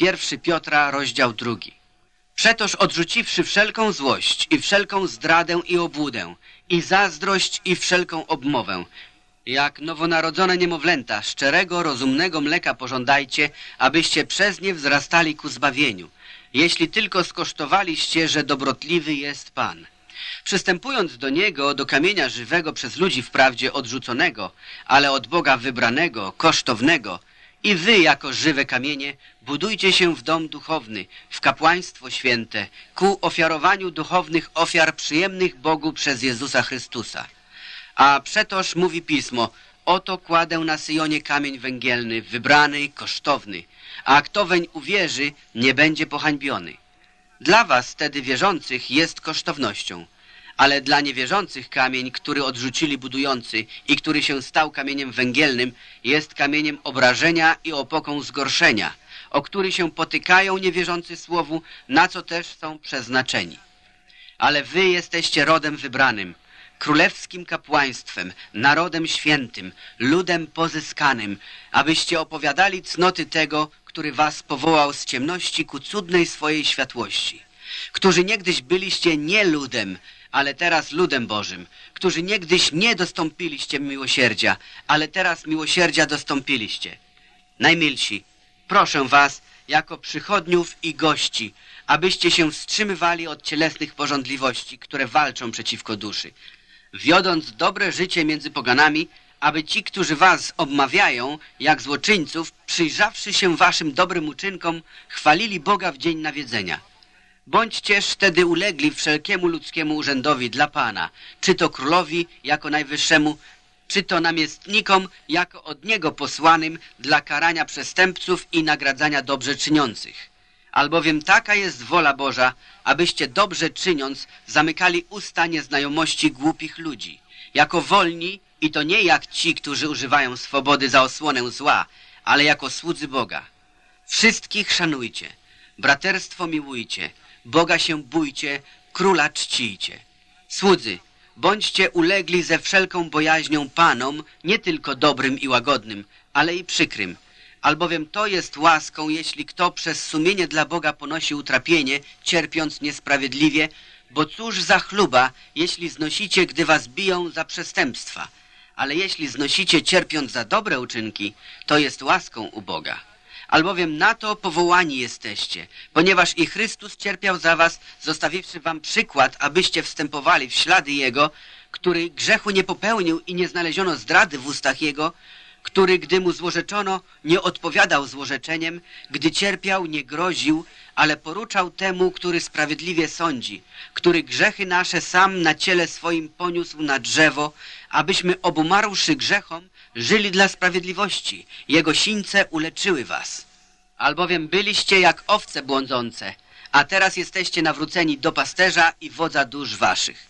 Pierwszy Piotra, rozdział drugi. Przetoż odrzuciwszy wszelką złość i wszelką zdradę i obłudę i zazdrość i wszelką obmowę, jak nowonarodzone niemowlęta, szczerego, rozumnego mleka pożądajcie, abyście przez nie wzrastali ku zbawieniu, jeśli tylko skosztowaliście, że dobrotliwy jest Pan. Przystępując do Niego, do kamienia żywego przez ludzi wprawdzie odrzuconego, ale od Boga wybranego, kosztownego, i wy jako żywe kamienie budujcie się w dom duchowny, w kapłaństwo święte, ku ofiarowaniu duchownych ofiar przyjemnych Bogu przez Jezusa Chrystusa. A przetoż mówi Pismo, oto kładę na Syjonie kamień węgielny, wybrany, kosztowny, a kto weń uwierzy, nie będzie pohańbiony. Dla was wtedy wierzących jest kosztownością, ale dla niewierzących kamień, który odrzucili budujący i który się stał kamieniem węgielnym, jest kamieniem obrażenia i opoką zgorszenia, o który się potykają niewierzący słowu, na co też są przeznaczeni. Ale wy jesteście rodem wybranym, królewskim kapłaństwem, narodem świętym, ludem pozyskanym, abyście opowiadali cnoty tego, który was powołał z ciemności ku cudnej swojej światłości, którzy niegdyś byliście nie ludem, ale teraz ludem Bożym, którzy niegdyś nie dostąpiliście miłosierdzia, ale teraz miłosierdzia dostąpiliście. Najmilsi, proszę was, jako przychodniów i gości, abyście się wstrzymywali od cielesnych porządliwości, które walczą przeciwko duszy, wiodąc dobre życie między poganami, aby ci, którzy was obmawiają, jak złoczyńców, przyjrzawszy się waszym dobrym uczynkom, chwalili Boga w dzień nawiedzenia. Bądźcież wtedy ulegli wszelkiemu ludzkiemu urzędowi dla Pana, czy to królowi jako najwyższemu, czy to namiestnikom jako od Niego posłanym dla karania przestępców i nagradzania dobrze czyniących. Albowiem taka jest wola Boża, abyście dobrze czyniąc zamykali usta nieznajomości głupich ludzi, jako wolni i to nie jak ci, którzy używają swobody za osłonę zła, ale jako słudzy Boga. Wszystkich szanujcie, braterstwo miłujcie, Boga się bójcie, króla czcijcie. Słudzy, bądźcie ulegli ze wszelką bojaźnią Panom, nie tylko dobrym i łagodnym, ale i przykrym, albowiem to jest łaską, jeśli kto przez sumienie dla Boga ponosi utrapienie, cierpiąc niesprawiedliwie, bo cóż za chluba, jeśli znosicie, gdy was biją za przestępstwa, ale jeśli znosicie cierpiąc za dobre uczynki, to jest łaską u Boga albowiem na to powołani jesteście, ponieważ i Chrystus cierpiał za was, zostawiwszy wam przykład, abyście wstępowali w ślady Jego, który grzechu nie popełnił i nie znaleziono zdrady w ustach Jego, który, gdy mu złorzeczono, nie odpowiadał złorzeczeniem, gdy cierpiał, nie groził, ale poruczał temu, który sprawiedliwie sądzi, który grzechy nasze sam na ciele swoim poniósł na drzewo, abyśmy obumarłszy grzechom, żyli dla sprawiedliwości. Jego sińce uleczyły was. Albowiem byliście jak owce błądzące, a teraz jesteście nawróceni do pasterza i wodza dusz waszych.